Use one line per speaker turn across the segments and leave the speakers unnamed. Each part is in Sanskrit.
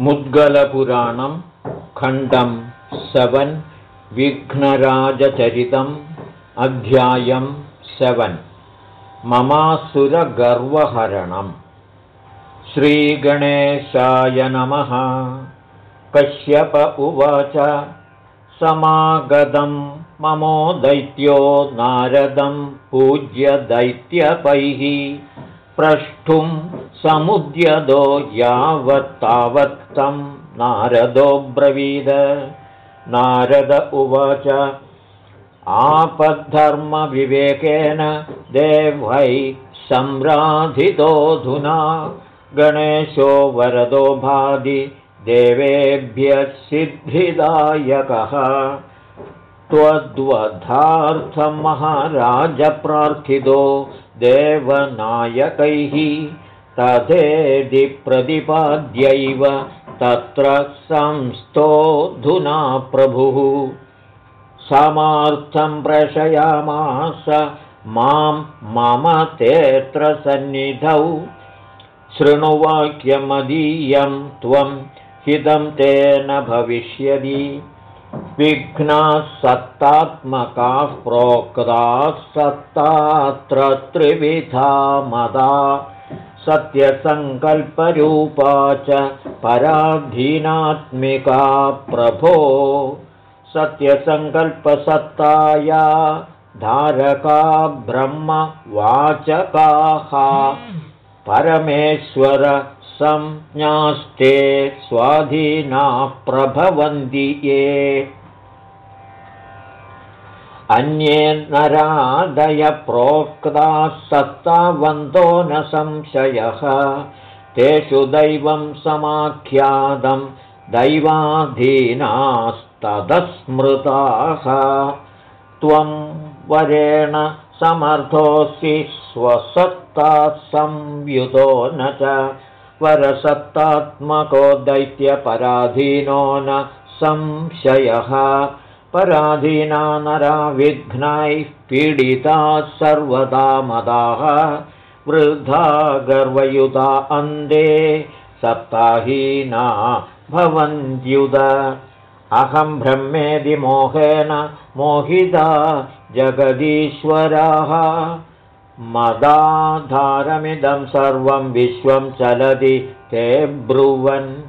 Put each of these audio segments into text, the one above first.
मुद्गलपुराणं खण्डं सवन् विघ्नराजचरितम् अध्यायं सवन्। ममासुरगर्वहरणम्। श्रीगणेशाय नमः। कश्यप उवाच। समागतं ममो दैत्यो नारदं पूज्य दैत्यपैः प्रष्टुं समुद्यदो यावत्तावत्तं नारदोऽब्रवीद नारद उवाच आपद्धर्मविवेकेन देवै सम्राधितोऽधुना। गणेशो वरदो भादि देवेभ्यः सिद्धिदायकः। त्वद्वधार्थमहाराजप्रार्थितो देवनायकैः तथेदि प्रतिपाद्यैव तत्र संस्थोऽधुना प्रभुः। समार्थं प्रशयामास मां मम तेऽत्र सन्निधौ शृणुवाक्यमदीयं त्वं हितं तेन भविष्यति विघ्नाः सत्तात्मकाः प्रोक्ताः सत्तात्र त्रिविधा मदा। सत्यसङ्कल्परूपा च पराधीनात्मिका प्रभो। सत्यसङ्कल्पसत्ताया धारका ब्रह्मवाचकाः। परमेश्वर संज्ञास्ते स्वाधीना प्रभवन्ति ये। अन्ये नरादयप्रोक्ताः सत्तावन्तो न संशयः। तेषु दैवं समाख्यातं दैवाधीनास्तदस्मृताः। त्वं वरेण समर्थोऽसि स्वसत्ता संयुतो न च वरसत्तात्मको दैत्यपराधीनो न संशयः। पराधीना नरा विघ्नैः पीडिताः सर्वदा मदाः। वृद्धा गर्वयुता अन्धे सप्ताहीना भवन्त्युद। अहं ब्रह्मेदि मोहेन मोहिता जगदीश्वराः मदाधारमिदं सर्वं विश्वं चलति ते ब्रुवन्।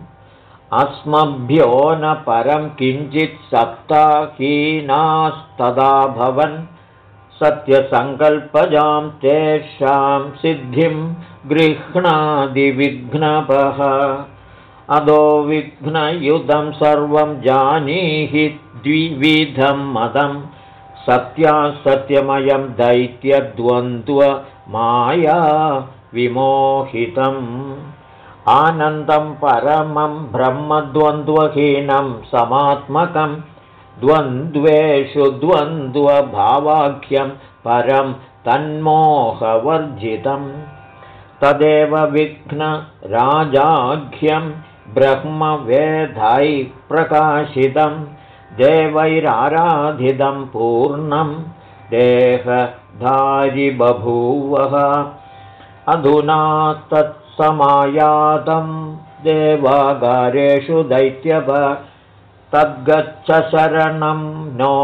अस्मभ्यो न परं किञ्चित् सप्ताहीनास्तदा भवन्। सत्यसङ्कल्पजां तेषां सिद्धिं गृह्णादिविघ्नपः। अदो विघ्नयुतं सर्वं जानीहि द्विविधं मदं सत्यासत्यमयं दैत्यद्वन्द्वमाया विमोहितम्। आनन्दं परमं ब्रह्मद्वन्द्वहीनं समात्मकं द्वन्द्वेषु द्वन्द्वभावाख्यं परं तन्मोहवर्जितम् तदेव विघ्नराजाख्यं ब्रह्मवेधैः प्रकाशितं देवैराराधितं पूर्णं देहधारि बभूवः अधुना तत्समायातं देवागारेषु दैत्यव तद्गच्छ शरणं नो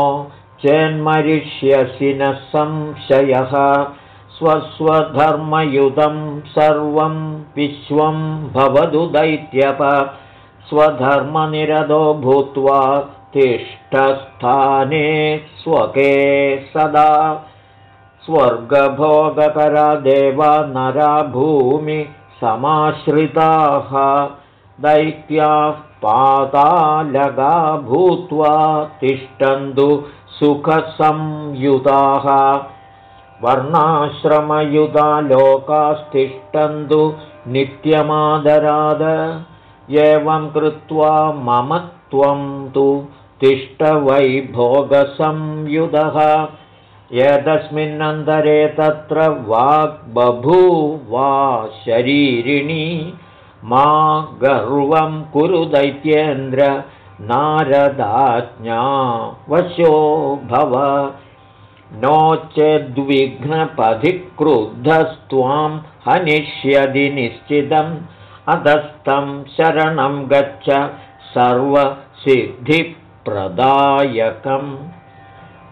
चेन्मरिष्यसि न संशयः। स्वस्वधर्मयुतं सर्वं विश्वं भवतु दैत्यप। स्वधर्मनिरदो भूत्वा तिष्ठस्थाने स्वके सदा। स्वर्गभोगकरा देवा नरा भूमि समाश्रिताः। दैत्याः पातालगा भूत्वा तिष्ठन्तु सुखसंयुताः। वर्णाश्रमयुता लोकास्तिष्ठन्तु नित्यमादराद। एवं कृत्वा मम त्वं तु तिष्ठवैभोगसंयुधः। यदस्मिन्नन्तरे तत्र वाग्बभूवा शरीरिणी मा गर्वं कुरु दैत्येन्द्र नारदाज्ञा वशो भव। नो चेद्विघ्नपथि क्रुद्धस्त्वां हनिष्यदि निश्चितम् अधस्तं शरणं गच्छ सर्वसिद्धिप्रदायकम्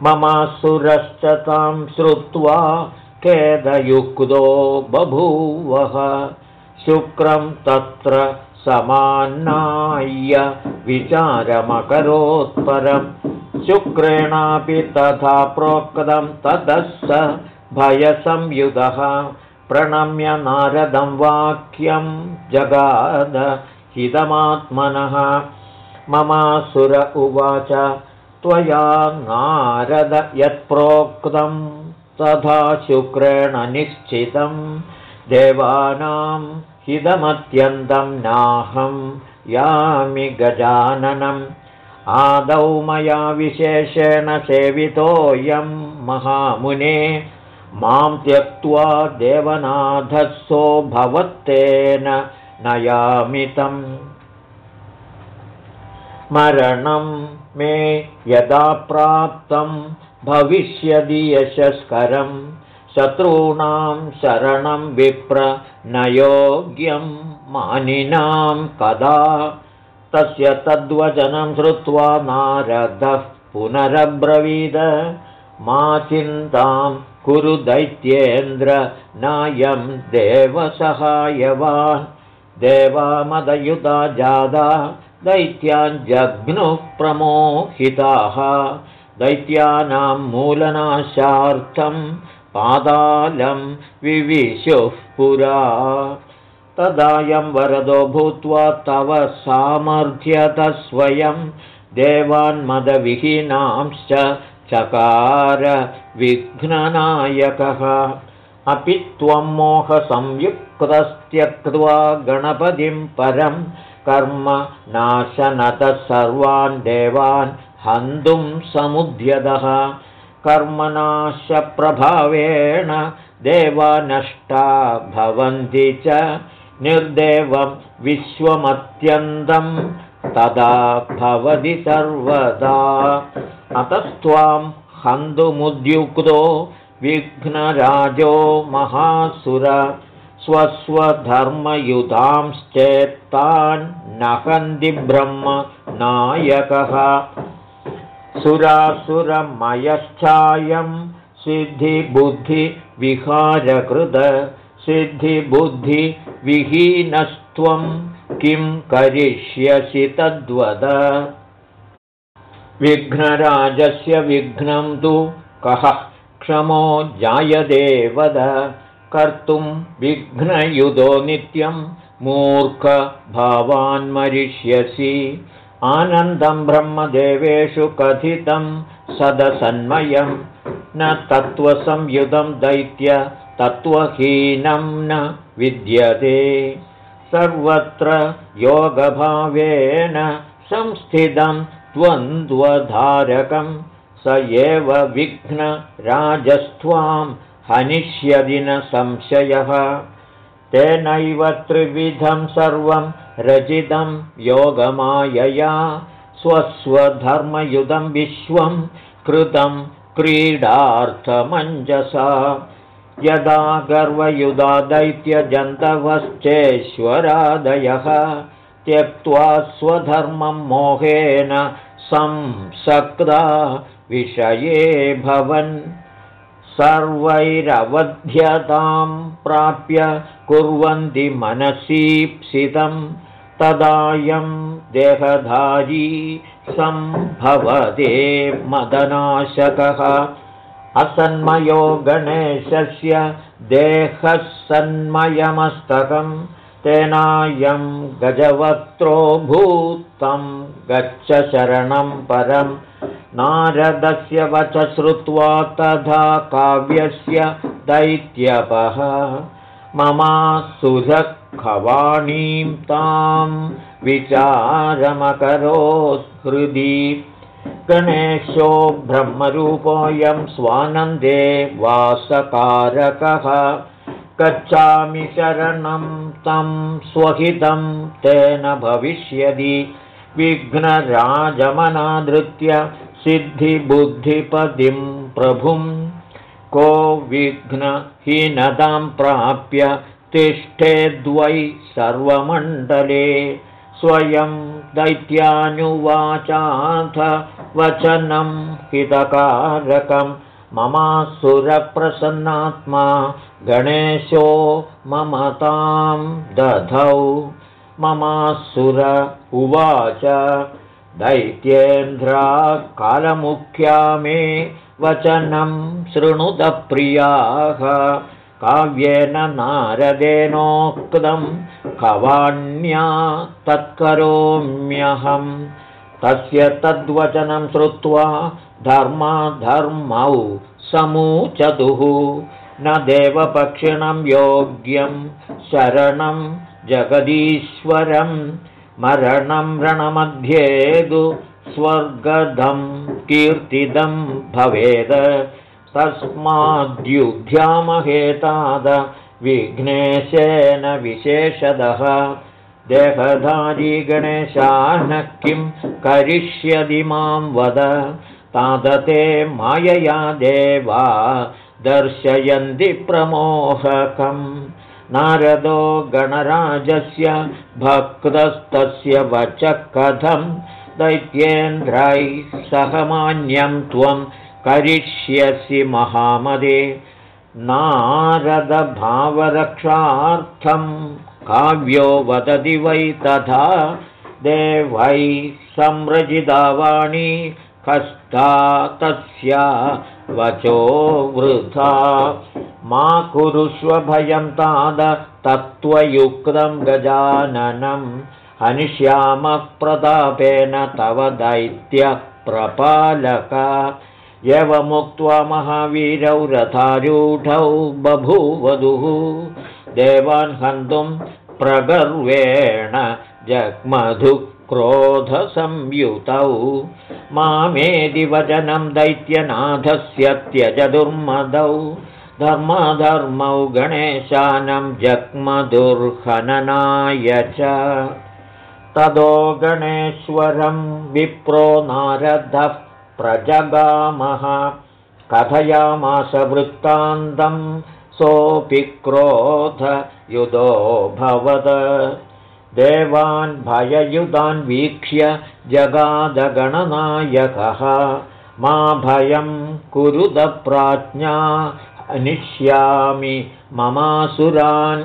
ममासुरश्च तां श्रुत्वा खेदयुक्तो बभूवः। शुक्रं तत्र समान्नाय्य विचारमकरोत्परं शुक्रेणापि तथा प्रोक्तं ततः स भयसंयुधः। प्रणम्य नारदं वाक्यं जगाद हितमात्मनः ममासुर उवाच त्वया नारद यत्प्रोक्तं तथा शुक्रेण निश्चितं देवानां हितमत्यन्तं नाहं यामि गजाननम्। आदौ मया विशेषेण सेवितोऽयं महामुने मां त्यक्त्वा देवनाथस्सो भवत्तेन नयामितम् मरणं मे यदा प्राप्तं भविष्यदि यशस्करं शत्रूणां शरणं विप्र न योग्यं मानिनां कदा। तस्य तद्वचनं श्रुत्वा नारदः पुनरब्रवीद मा चिन्तां कुरु दैत्येन्द्र नायं देवसहायवान् देवामदयुता जादा दैत्याञ्जघ्नुः प्रमोहिताः दैत्यानां मूलनाशार्थं पादालं विविशुः पुरा। तदायं वरदो भूत्वा तव सामर्थ्यतः स्वयं देवान्मदविहीनांश्च चकार विघ्ननायकः अपि त्वं मोहसंयुक्तस्त्यक्त्वा गणपतिं परं कर्म नाशनतः सर्वान् देवान् हन्तुं समुद्यतः। कर्मनाशप्रभावेण देवा नष्टा भवन्ति च निर्देवं विश्वमत्यन्तं तदा भवति सर्वदा। अतस्त्वां हन्तुमुद्युक्तो विघ्नराजो महासुर स्वस्वधर्मयुधांश्चेत्तान् नहन्ति ब्रह्म नायकः सुरासुरमयश्चायं सिद्धिबुद्धिविहारकृत सिद्धिबुद्धिविहीनस्त्वं किं करिष्यसि तद्वद। विघ्नराजस्य विघ्नं तु कः क्षमो जायते वद कर्तुं विघ्नयुधो नित्यं मूर्खभावान्मरिष्यसि। आनन्दं ब्रह्मदेवेषु कथितं सदसन्मयं न तत्त्वसंयुधं दैत्य तत्त्वहीनं न विद्यते। सर्वत्र योगभावेन संस्थितं द्वन्द्वधारकं स एव विघ्नराजस्त्वां हनिष्यदि न संशयः। तेनैव त्रिविधं सर्वं रचितं योगमायया स्वस्वधर्मयुधं विश्वं कृतं क्रीडार्थमञ्जसा। यदा गर्वयुधा दैत्यजन्तवश्चेश्वरादयः त्यक्त्वा स्वधर्मं मोहेन संसक्ता विषये भवन्। सर्वैरवध्यतां प्राप्य कुर्वन्ति मनसीप्सितं। तदायं देहधारी सम्भवते मदनाशकः। असन्मयो गणेशस्य देहः सन्मयमस्तकं तेनायं गजवक्त्रो भूतं गच्छ शरणं परम् नारदस्य वच श्रुत्वा तथा काव्यस्य दैत्यपः। ममा सुरखवाणीं तां विचारमकरोत्हृदि गणेशो ब्रह्मरूपोऽयं स्वानन्दे वासकारकः गच्छामि शरणं तं स्वहितं तेन भविष्यति। विघ्नराजमनादृत्य सिद्धिबुद्धिपदिं प्रभुं। को विघ्नहीनतां प्राप्य तिष्ठेद्वै सर्वमण्डले। स्वयं दैत्यानुवाचाथ वचनं हितकारकं ममासुरप्रसन्नात्मा गणेशो ममतां दधौ। ममासुर उवाच दैत्येन्द्राकालमुख्या मे वचनं शृणुतप्रियाः काव्येन नारदेनोक्तं खवाण्या तत्करोम्यहं तस्य तद्वचनं श्रुत्वा धर्माधर्मौ समूचतुः। न देवपक्षिणं योग्यं शरणं जगदीश्वरं मरणं रणमध्येदु स्वर्गदं कीर्तिदं भवेद। तस्माद्युध्यामहेताद विघ्नेशेन विशेषदः देहधारी गणेशानः किं करिष्यति मां वद? तादते मायया देवा दर्शयन्ति प्रमोहकम्। नारदो गणराजस्य भक्तस्तस्य वच कथं दैत्येन्द्रैः सहमान्यं त्वं करिष्यसि महामदे। नारदभावरक्षार्थं काव्यो वदति वै तथा देवैः संरचितावाणी कस्ता तस्या वचो वृथा। मा कुरुष्वभयं ताद तत्त्वयुक्तं गजाननं। हनिष्यामप्रतापेन तव दैत्यप्रपालक। यवमुक्त्वा महावीरौ रथारूढौ बभूवधुः देवान् हन्तुं प्रगर्वेण जग्मधुक्रोधसंयुतौ। मामेदि वचनं दैत्यनाथस्य त्यजदुर्मदौ। धर्मधर्मौ गणेशानं जग्मदुर्हननाय च। तदो गणेश्वरं विप्रो नारदः प्रजगामः। कथयामास वृत्तान्तं सोऽपि क्रोधयुधोऽभवद देवान् भययुधान् वीक्ष्य जगादगणनायकः। मा भयं कुरुदप्राज्ञा अनिष्यामि ममासुरान्।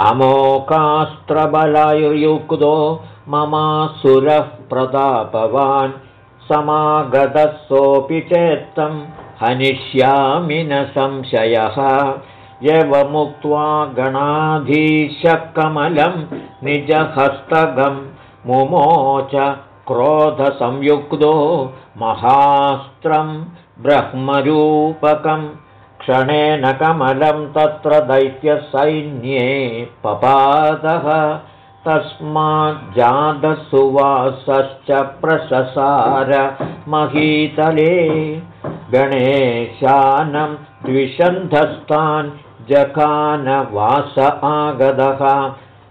अमोकास्त्रबलायुयुक्तो ममासुरः प्रतापवान्। समागतः सोऽपि चेत्तं हनिष्यामि न संशयः। यवमुक्त्वा गणाधीशकमलं निजहस्तगं मुमोच क्रोधसंयुक्तो महास्त्रं ब्रह्मरूपकं। क्षणेन कमलं तत्र दैत्यसैन्ये पपादः। तस्माज्जातसुवासश्च प्रशसार महीतले गणेशानं द्विषन्धस्तान् जखानवास आगदः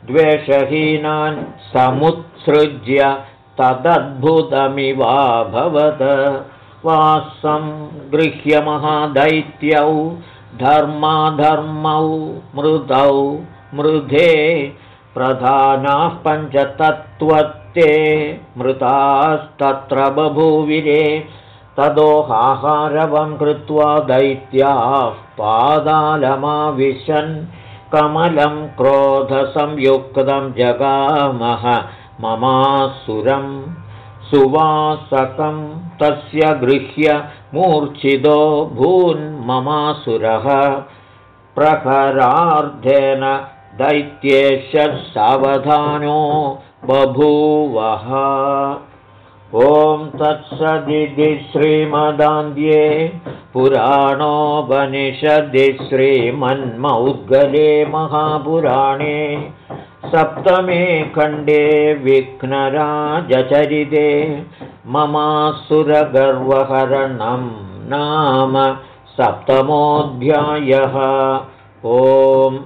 द्वेषहीनान् समुत्सृज्य तदद्भुतमिवाभवत् वासं गृह्यमहादैत्यौ धर्माधर्मौ मृदौ मृधे। प्रधानाः पञ्चतत्त्वत्ते मृतास्तत्र बभूविरे तदोहाहारवं कृत्वा दैत्याः पादालमाविशन् कमलं क्रोधसंयुक्तं जगामः ममासुरं सुवासकं तस्य गृह्य मूर्च्छितो भून्ममासुरः प्रहरार्धेन दैत्येश सावधानो बभूवः ॐ तत्सदिति श्रीमदान्ध्ये पुराणोपनिषदि श्रीमन्मौद्गले महापुराणे सप्तमे खण्डे विघ्नराजचरिते ममासुरगर्वहरणं नाम सप्तमोऽध्यायः। ओम्